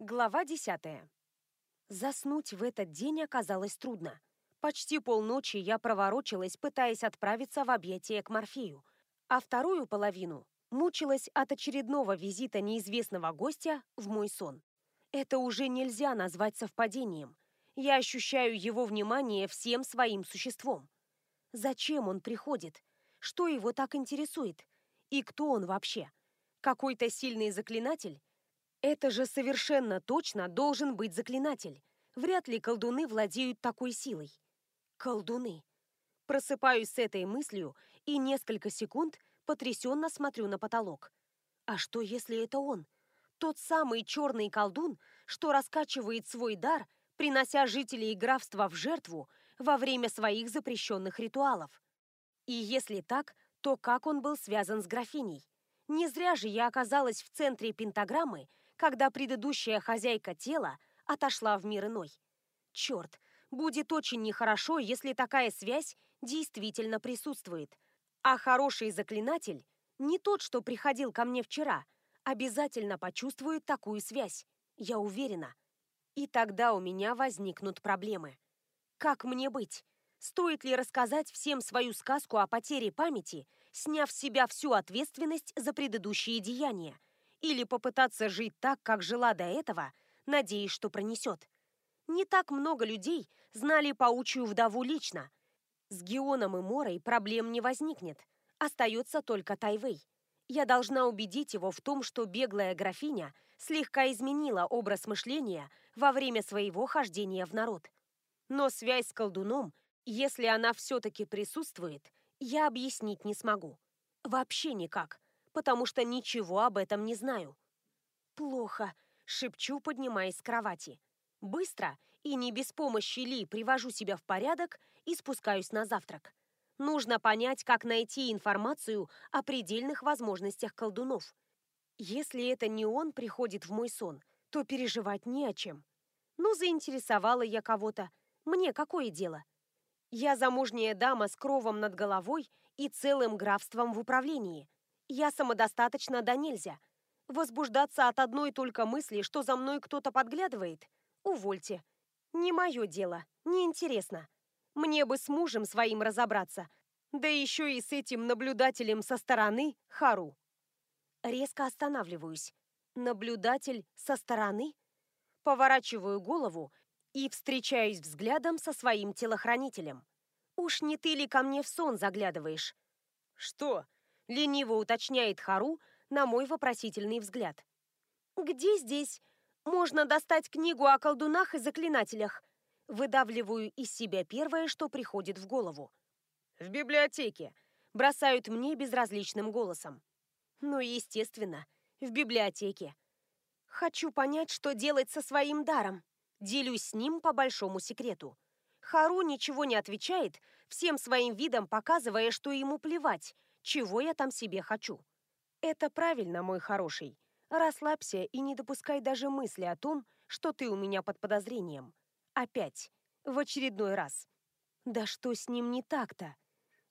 Глава десятая. Заснуть в этот день оказалось трудно. Почти полночи я проворочилась, пытаясь отправиться в объятия к Морфею, а вторую половину мучилась от очередного визита неизвестного гостя в мой сон. Это уже нельзя назвать совпадением. Я ощущаю его внимание всем своим существом. Зачем он приходит? Что его так интересует? И кто он вообще? Какой-то сильный заклинатель? Это же совершенно точно должен быть заклинатель. Вряд ли колдуны владеют такой силой. Колдуны. Просыпаюсь с этой мыслью и несколько секунд потрясенно смотрю на потолок. А что, если это он? Тот самый черный колдун, что раскачивает свой дар, принося жителей графства в жертву во время своих запрещенных ритуалов. И если так, то как он был связан с графиней? Не зря же я оказалась в центре пентаграммы, когда предыдущая хозяйка тела отошла в мир иной. Черт, будет очень нехорошо, если такая связь действительно присутствует. А хороший заклинатель, не тот, что приходил ко мне вчера, обязательно почувствует такую связь, я уверена. И тогда у меня возникнут проблемы. Как мне быть? Стоит ли рассказать всем свою сказку о потере памяти, сняв с себя всю ответственность за предыдущие деяния? Или попытаться жить так, как жила до этого, надеясь, что пронесет. Не так много людей знали паучью вдову лично. С Геоном и Морой проблем не возникнет. Остается только Тайвей. Я должна убедить его в том, что беглая графиня слегка изменила образ мышления во время своего хождения в народ. Но связь с колдуном, если она все-таки присутствует, я объяснить не смогу. Вообще никак потому что ничего об этом не знаю. «Плохо», — шепчу, поднимаясь с кровати. Быстро и не без помощи Ли привожу себя в порядок и спускаюсь на завтрак. Нужно понять, как найти информацию о предельных возможностях колдунов. Если это не он приходит в мой сон, то переживать не о чем. Ну, заинтересовала я кого-то. Мне какое дело? Я замужняя дама с кровом над головой и целым графством в управлении. Я самодостаточна да нельзя. Возбуждаться от одной только мысли, что за мной кто-то подглядывает? Увольте. Не мое дело, не интересно. Мне бы с мужем своим разобраться, да еще и с этим наблюдателем со стороны Хару. Резко останавливаюсь. Наблюдатель со стороны? Поворачиваю голову и встречаюсь взглядом со своим телохранителем. Уж не ты ли ко мне в сон заглядываешь? Что? Лениво уточняет Хару на мой вопросительный взгляд. «Где здесь? Можно достать книгу о колдунах и заклинателях?» Выдавливаю из себя первое, что приходит в голову. «В библиотеке», — бросают мне безразличным голосом. «Ну, естественно, в библиотеке. Хочу понять, что делать со своим даром. Делюсь с ним по большому секрету». Хару ничего не отвечает, всем своим видом показывая, что ему плевать, чего я там себе хочу. Это правильно, мой хороший. Расслабься и не допускай даже мысли о том, что ты у меня под подозрением. Опять. В очередной раз. Да что с ним не так-то?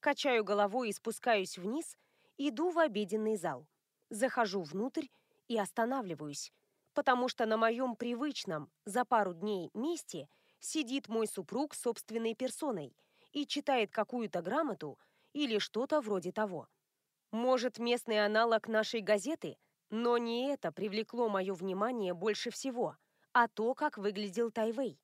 Качаю головой и спускаюсь вниз, иду в обеденный зал. Захожу внутрь и останавливаюсь, потому что на моем привычном за пару дней месте сидит мой супруг собственной персоной и читает какую-то грамоту, или что-то вроде того. Может, местный аналог нашей газеты? Но не это привлекло мое внимание больше всего, а то, как выглядел Тайвей.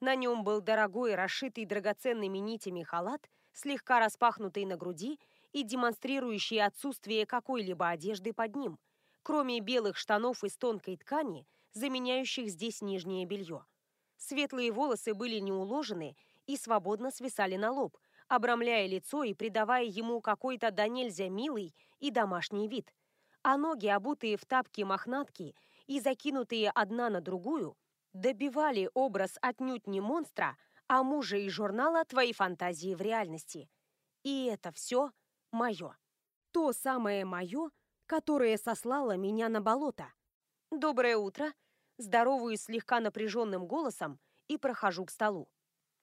На нем был дорогой, расшитый драгоценными нитями халат, слегка распахнутый на груди и демонстрирующий отсутствие какой-либо одежды под ним, кроме белых штанов из тонкой ткани, заменяющих здесь нижнее белье. Светлые волосы были не уложены и свободно свисали на лоб, обрамляя лицо и придавая ему какой-то до нельзя милый и домашний вид. А ноги, обутые в тапки-мохнатки и закинутые одна на другую, добивали образ отнюдь не монстра, а мужа из журнала «Твои фантазии в реальности». И это все мое. То самое мое, которое сослало меня на болото. «Доброе утро!» Здороваюсь слегка напряженным голосом и прохожу к столу.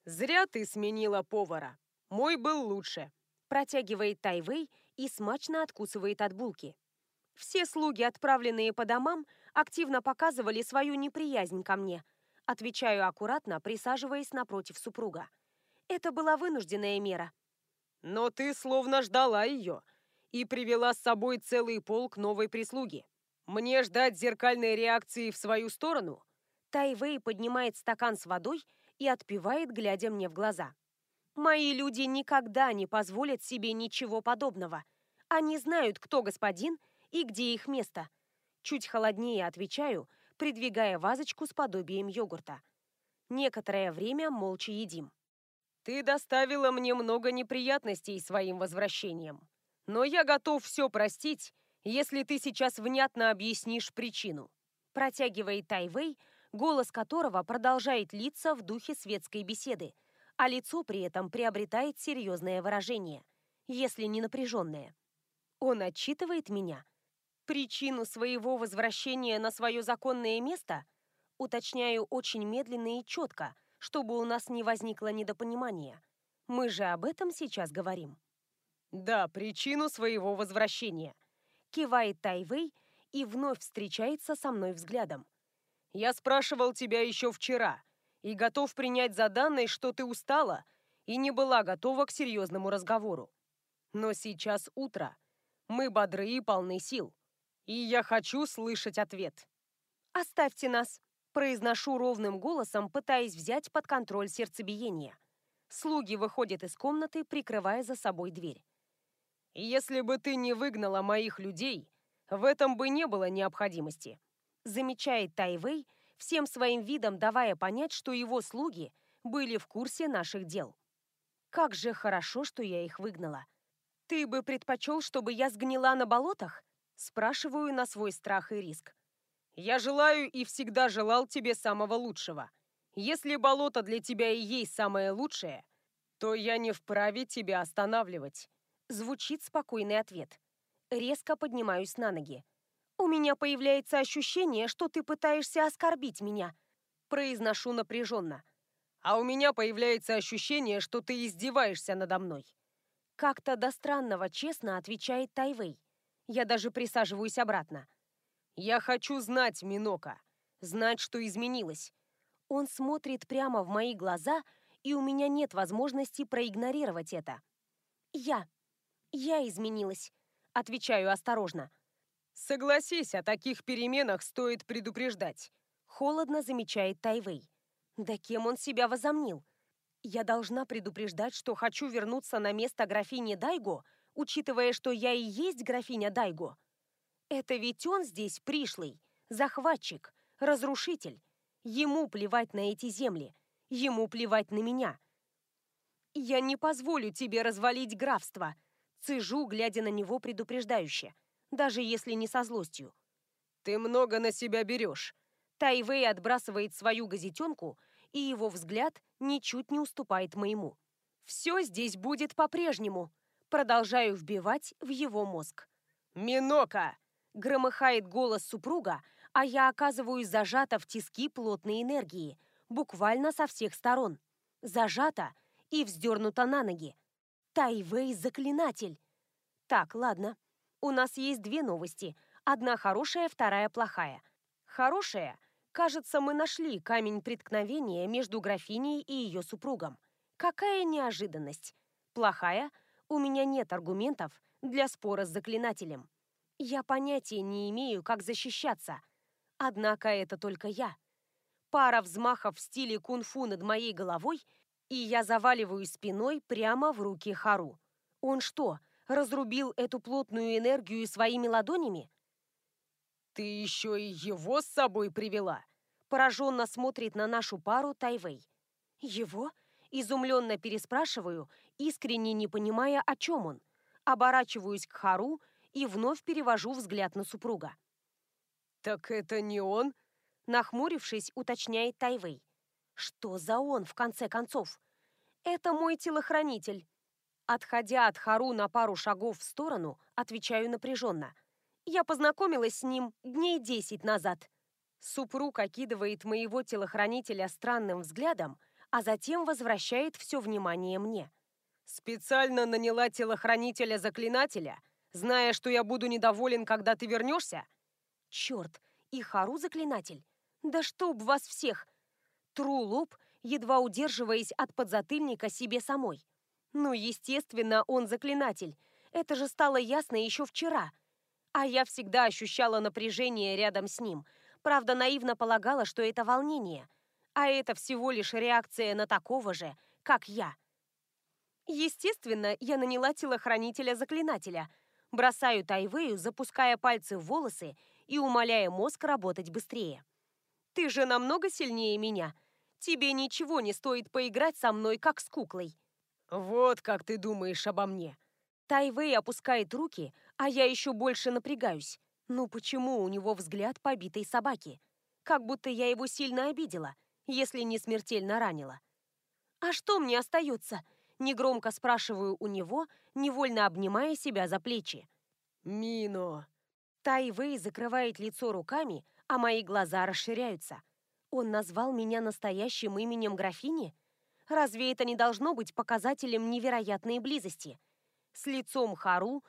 «Зря ты сменила повара!» Мой был лучше. Протягивает Тайвей и смачно откусывает от булки. Все слуги, отправленные по домам, активно показывали свою неприязнь ко мне. Отвечаю аккуратно, присаживаясь напротив супруга. Это была вынужденная мера. Но ты словно ждала ее и привела с собой целый полк новой прислуги. Мне ждать зеркальной реакции в свою сторону? Тайвей поднимает стакан с водой и отпивает, глядя мне в глаза. Мои люди никогда не позволят себе ничего подобного. Они знают, кто господин и где их место. Чуть холоднее отвечаю, придвигая вазочку с подобием йогурта. Некоторое время молча едим. «Ты доставила мне много неприятностей своим возвращением. Но я готов все простить, если ты сейчас внятно объяснишь причину», протягивает Тайвей, голос которого продолжает литься в духе светской беседы, а лицо при этом приобретает серьезное выражение, если не напряженное. Он отчитывает меня – Причину своего возвращения на свое законное место уточняю очень медленно и четко, чтобы у нас не возникло недопонимания. Мы же об этом сейчас говорим. Да, причину своего возвращения. Кивает Тайвей и вновь встречается со мной взглядом. Я спрашивал тебя еще вчера и готов принять за данное, что ты устала и не была готова к серьезному разговору. Но сейчас утро. Мы бодры и полны сил. И я хочу слышать ответ. «Оставьте нас», – произношу ровным голосом, пытаясь взять под контроль сердцебиение. Слуги выходят из комнаты, прикрывая за собой дверь. «Если бы ты не выгнала моих людей, в этом бы не было необходимости», замечает Тайвей, всем своим видом давая понять, что его слуги были в курсе наших дел. Как же хорошо, что я их выгнала. Ты бы предпочел, чтобы я сгнила на болотах? Спрашиваю на свой страх и риск. «Я желаю и всегда желал тебе самого лучшего. Если болото для тебя и есть самое лучшее, то я не вправе тебя останавливать». Звучит спокойный ответ. Резко поднимаюсь на ноги. «У меня появляется ощущение, что ты пытаешься оскорбить меня». Произношу напряженно. «А у меня появляется ощущение, что ты издеваешься надо мной». Как-то до странного честно отвечает Тайвей. Я даже присаживаюсь обратно. «Я хочу знать, Минока. Знать, что изменилось». Он смотрит прямо в мои глаза, и у меня нет возможности проигнорировать это. «Я. Я изменилась», — отвечаю осторожно. «Согласись, о таких переменах стоит предупреждать», — холодно замечает Тайвей. «Да кем он себя возомнил? Я должна предупреждать, что хочу вернуться на место графини Дайго, учитывая, что я и есть графиня Дайго. Это ведь он здесь пришлый, захватчик, разрушитель. Ему плевать на эти земли, ему плевать на меня. Я не позволю тебе развалить графство, цежу, глядя на него предупреждающе, даже если не со злостью. Ты много на себя берешь. Тайвей отбрасывает свою газетенку, и его взгляд ничуть не уступает моему. Все здесь будет по-прежнему. Продолжаю вбивать в его мозг. «Минока!» – громыхает голос супруга, а я оказываюсь зажата в тиски плотной энергии, буквально со всех сторон. Зажата и вздернута на ноги. Тайвей – заклинатель. Так, ладно. У нас есть две новости. Одна хорошая, вторая плохая. Хорошая – кажется, мы нашли камень преткновения между графиней и ее супругом. Какая неожиданность. Плохая – у меня нет аргументов для спора с заклинателем. Я понятия не имею, как защищаться. Однако это только я. Пара взмахов в стиле кунг-фу над моей головой, и я заваливаю спиной прямо в руки Хару. Он что, разрубил эту плотную энергию своими ладонями? «Ты еще и его с собой привела!» Пораженно смотрит на нашу пару Тайвей. «Его?» Изумленно переспрашиваю, искренне не понимая, о чем он. Оборачиваюсь к Хару и вновь перевожу взгляд на супруга. «Так это не он?» Нахмурившись, уточняет Тайвей. «Что за он, в конце концов?» «Это мой телохранитель». Отходя от Хару на пару шагов в сторону, отвечаю напряженно. «Я познакомилась с ним дней десять назад». Супруг окидывает моего телохранителя странным взглядом, а затем возвращает все внимание мне. «Специально наняла телохранителя-заклинателя, зная, что я буду недоволен, когда ты вернешься?» «Черт, И Хару заклинатель? Да чтоб вас всех! Тру лоб, едва удерживаясь от подзатыльника себе самой. Ну, естественно, он заклинатель. Это же стало ясно еще вчера. А я всегда ощущала напряжение рядом с ним. Правда, наивно полагала, что это волнение. А это всего лишь реакция на такого же, как я. Естественно, я наняла телохранителя-заклинателя. Бросаю Тайвею, запуская пальцы в волосы и умоляя мозг работать быстрее. «Ты же намного сильнее меня. Тебе ничего не стоит поиграть со мной, как с куклой». «Вот как ты думаешь обо мне». Тайвей опускает руки, а я еще больше напрягаюсь. Ну почему у него взгляд побитой собаки? Как будто я его сильно обидела, если не смертельно ранила. «А что мне остается?» Негромко спрашиваю у него, невольно обнимая себя за плечи. «Мино!» Тайвей закрывает лицо руками, а мои глаза расширяются. Он назвал меня настоящим именем графини? Разве это не должно быть показателем невероятной близости? С лицом Хару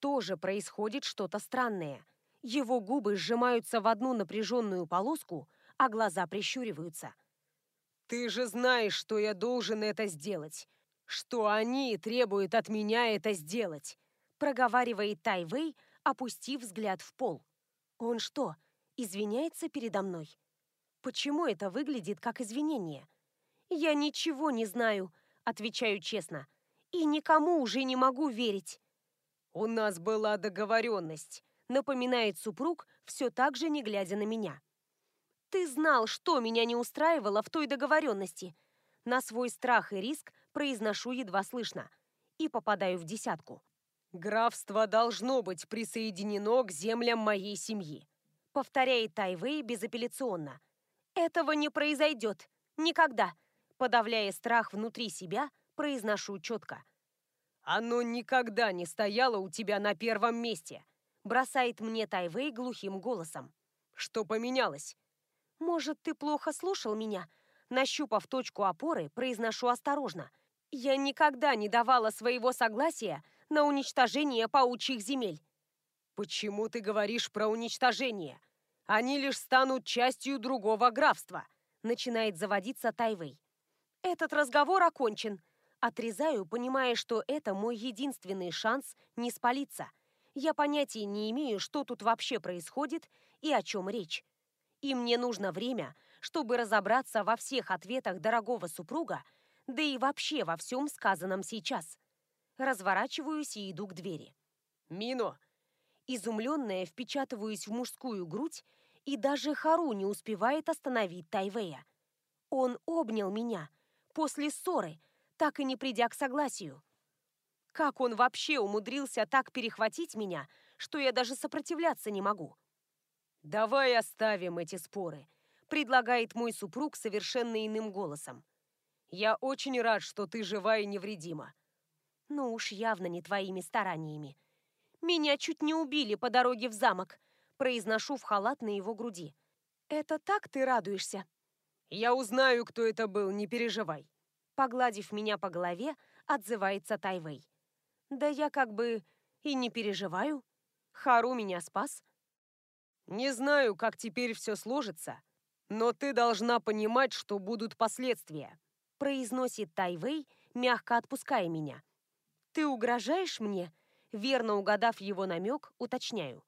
тоже происходит что-то странное. Его губы сжимаются в одну напряженную полоску, а глаза прищуриваются. «Ты же знаешь, что я должен это сделать что они требуют от меня это сделать», проговаривает Тайвей, опустив взгляд в пол. «Он что, извиняется передо мной? Почему это выглядит как извинение?» «Я ничего не знаю», — отвечаю честно, «и никому уже не могу верить». «У нас была договоренность», — напоминает супруг, все так же не глядя на меня. «Ты знал, что меня не устраивало в той договоренности», на свой страх и риск произношу едва слышно и попадаю в десятку. «Графство должно быть присоединено к землям моей семьи», повторяет Тайвей безапелляционно. «Этого не произойдет. Никогда!» Подавляя страх внутри себя, произношу четко. «Оно никогда не стояло у тебя на первом месте», бросает мне Тайвей глухим голосом. «Что поменялось?» «Может, ты плохо слушал меня?» Нащупав точку опоры, произношу осторожно. Я никогда не давала своего согласия на уничтожение паучьих земель. Почему ты говоришь про уничтожение? Они лишь станут частью другого графства, начинает заводиться Тайвей. Этот разговор окончен. Отрезаю, понимая, что это мой единственный шанс не спалиться. Я понятия не имею, что тут вообще происходит и о чем речь. И мне нужно время, чтобы разобраться во всех ответах дорогого супруга, да и вообще во всем сказанном сейчас. Разворачиваюсь и иду к двери. «Мино!» Изумленная впечатываюсь в мужскую грудь, и даже Хару не успевает остановить Тайвея. Он обнял меня после ссоры, так и не придя к согласию. Как он вообще умудрился так перехватить меня, что я даже сопротивляться не могу? «Давай оставим эти споры», предлагает мой супруг совершенно иным голосом. «Я очень рад, что ты жива и невредима». «Ну уж явно не твоими стараниями. Меня чуть не убили по дороге в замок», произношу в халат на его груди. «Это так ты радуешься?» «Я узнаю, кто это был, не переживай». Погладив меня по голове, отзывается Тайвей. «Да я как бы и не переживаю. Хару меня спас». «Не знаю, как теперь все сложится, но ты должна понимать, что будут последствия», произносит Тайвей, мягко отпуская меня. «Ты угрожаешь мне?» Верно угадав его намек, уточняю.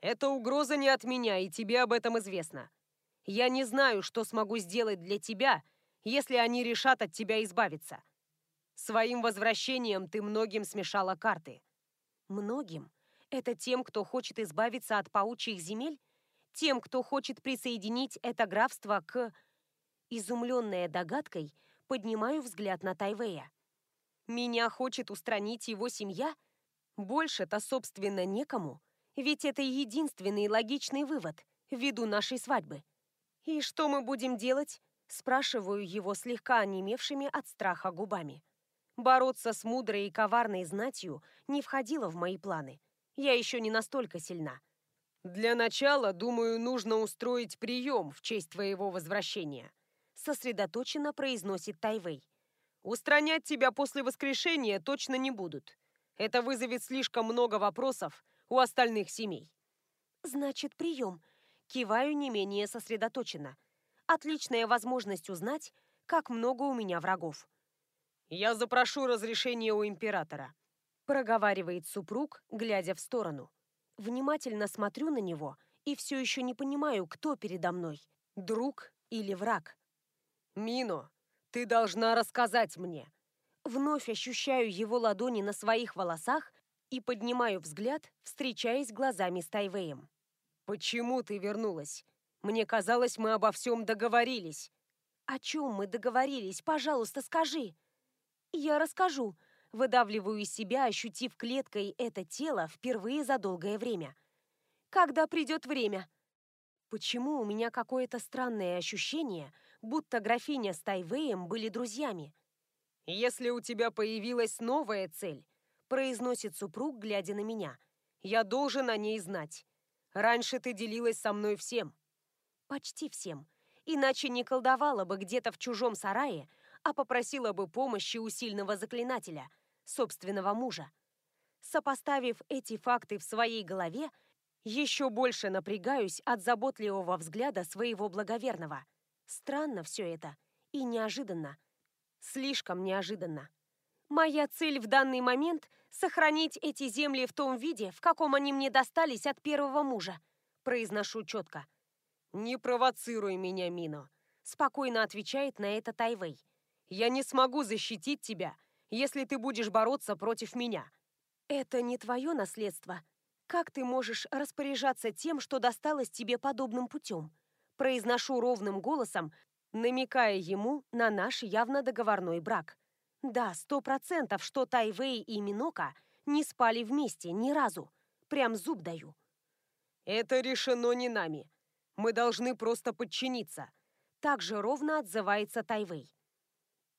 «Эта угроза не от меня, и тебе об этом известно. Я не знаю, что смогу сделать для тебя, если они решат от тебя избавиться. Своим возвращением ты многим смешала карты». «Многим? Это тем, кто хочет избавиться от паучьих земель? тем, кто хочет присоединить это графство к... Изумленная догадкой, поднимаю взгляд на Тайвея. Меня хочет устранить его семья? Больше-то, собственно, некому. Ведь это единственный логичный вывод ввиду нашей свадьбы. И что мы будем делать? Спрашиваю его слегка онемевшими от страха губами. Бороться с мудрой и коварной знатью не входило в мои планы. Я еще не настолько сильна. «Для начала, думаю, нужно устроить прием в честь твоего возвращения», сосредоточенно произносит Тайвей. «Устранять тебя после воскрешения точно не будут. Это вызовет слишком много вопросов у остальных семей». «Значит, прием», Киваю не менее сосредоточенно. Отличная возможность узнать, как много у меня врагов. «Я запрошу разрешение у императора», — проговаривает супруг, глядя в сторону. Внимательно смотрю на него и все еще не понимаю, кто передо мной — друг или враг. «Мино, ты должна рассказать мне». Вновь ощущаю его ладони на своих волосах и поднимаю взгляд, встречаясь глазами с Тайвеем. «Почему ты вернулась? Мне казалось, мы обо всем договорились». «О чем мы договорились? Пожалуйста, скажи». «Я расскажу», — выдавливаю из себя, ощутив клеткой это тело впервые за долгое время. «Когда придет время?» Почему у меня какое-то странное ощущение, будто графиня с Тайвеем были друзьями? «Если у тебя появилась новая цель», — произносит супруг, глядя на меня, — «я должен о ней знать. Раньше ты делилась со мной всем». «Почти всем. Иначе не колдовала бы где-то в чужом сарае, а попросила бы помощи у сильного заклинателя, собственного мужа. Сопоставив эти факты в своей голове, еще больше напрягаюсь от заботливого взгляда своего благоверного. Странно все это и неожиданно. Слишком неожиданно. Моя цель в данный момент — сохранить эти земли в том виде, в каком они мне достались от первого мужа. Произношу четко. «Не провоцируй меня, Мино», — спокойно отвечает на это Тайвей. «Я не смогу защитить тебя, если ты будешь бороться против меня». «Это не твое наследство», «Как ты можешь распоряжаться тем, что досталось тебе подобным путем?» Произношу ровным голосом, намекая ему на наш явно договорной брак. Да, сто процентов, что Тайвей и Минока не спали вместе ни разу. Прям зуб даю. «Это решено не нами. Мы должны просто подчиниться». Так же ровно отзывается Тайвей.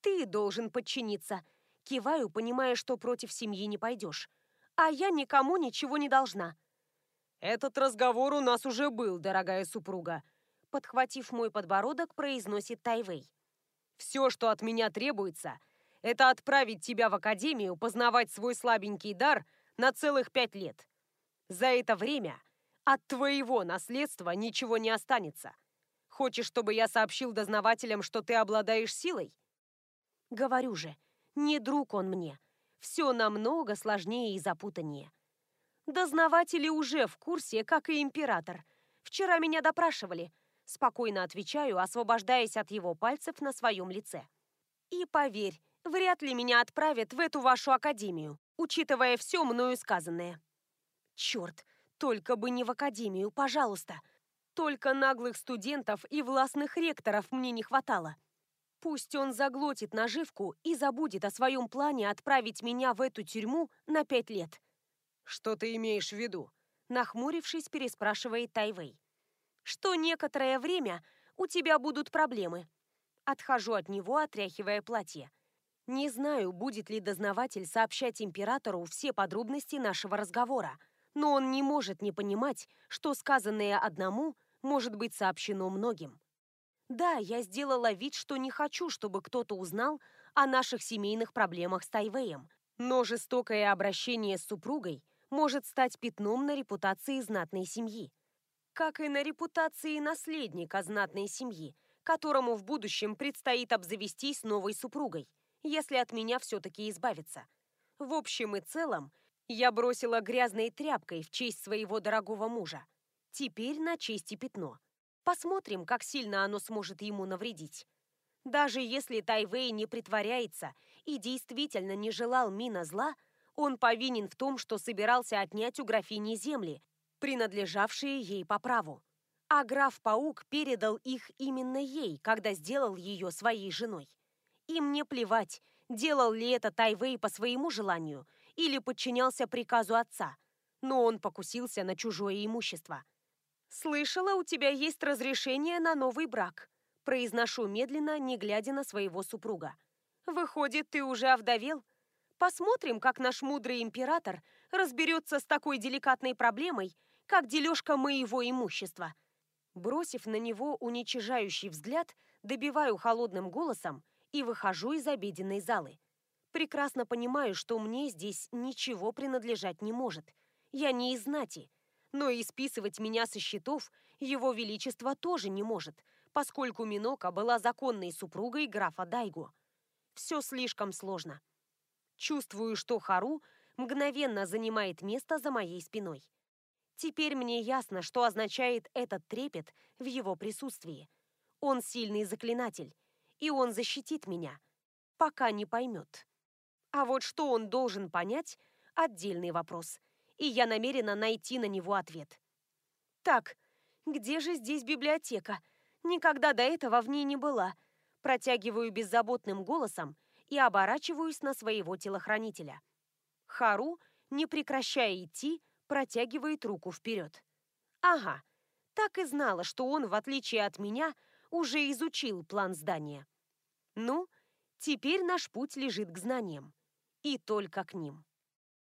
«Ты должен подчиниться». Киваю, понимая, что против семьи не пойдешь а я никому ничего не должна. Этот разговор у нас уже был, дорогая супруга. Подхватив мой подбородок, произносит Тайвей. Все, что от меня требуется, это отправить тебя в академию познавать свой слабенький дар на целых пять лет. За это время от твоего наследства ничего не останется. Хочешь, чтобы я сообщил дознавателям, что ты обладаешь силой? Говорю же, не друг он мне все намного сложнее и запутаннее. Дознаватели уже в курсе, как и император. Вчера меня допрашивали. Спокойно отвечаю, освобождаясь от его пальцев на своем лице. И поверь, вряд ли меня отправят в эту вашу академию, учитывая все мною сказанное. Черт, только бы не в академию, пожалуйста. Только наглых студентов и властных ректоров мне не хватало. Пусть он заглотит наживку и забудет о своем плане отправить меня в эту тюрьму на пять лет. «Что ты имеешь в виду?» Нахмурившись, переспрашивает Тайвей. «Что некоторое время у тебя будут проблемы». Отхожу от него, отряхивая платье. Не знаю, будет ли дознаватель сообщать императору все подробности нашего разговора, но он не может не понимать, что сказанное одному может быть сообщено многим. Да, я сделала вид, что не хочу, чтобы кто-то узнал о наших семейных проблемах с Тайвеем, но жестокое обращение с супругой может стать пятном на репутации знатной семьи. Как и на репутации наследника знатной семьи, которому в будущем предстоит обзавестись новой супругой, если от меня все-таки избавиться. В общем и целом, я бросила грязной тряпкой в честь своего дорогого мужа. Теперь на честь и пятно. Посмотрим, как сильно оно сможет ему навредить. Даже если Тайвей не притворяется и действительно не желал Мина зла, он повинен в том, что собирался отнять у графини земли, принадлежавшие ей по праву. А граф-паук передал их именно ей, когда сделал ее своей женой. И мне плевать, делал ли это Тайвей по своему желанию или подчинялся приказу отца, но он покусился на чужое имущество. «Слышала, у тебя есть разрешение на новый брак», произношу медленно, не глядя на своего супруга. «Выходит, ты уже овдовел? Посмотрим, как наш мудрый император разберется с такой деликатной проблемой, как дележка моего имущества». Бросив на него уничижающий взгляд, добиваю холодным голосом и выхожу из обеденной залы. Прекрасно понимаю, что мне здесь ничего принадлежать не может. Я не из знати, Но и списывать меня со счетов его величество тоже не может, поскольку Минока была законной супругой графа Дайго. Все слишком сложно. Чувствую, что Хару мгновенно занимает место за моей спиной. Теперь мне ясно, что означает этот трепет в его присутствии. Он сильный заклинатель, и он защитит меня, пока не поймет. А вот что он должен понять – отдельный вопрос, и я намерена найти на него ответ. Так, где же здесь библиотека? Никогда до этого в ней не была. Протягиваю беззаботным голосом и оборачиваюсь на своего телохранителя. Хару, не прекращая идти, протягивает руку вперед. Ага, так и знала, что он, в отличие от меня, уже изучил план здания. Ну, теперь наш путь лежит к знаниям. И только к ним.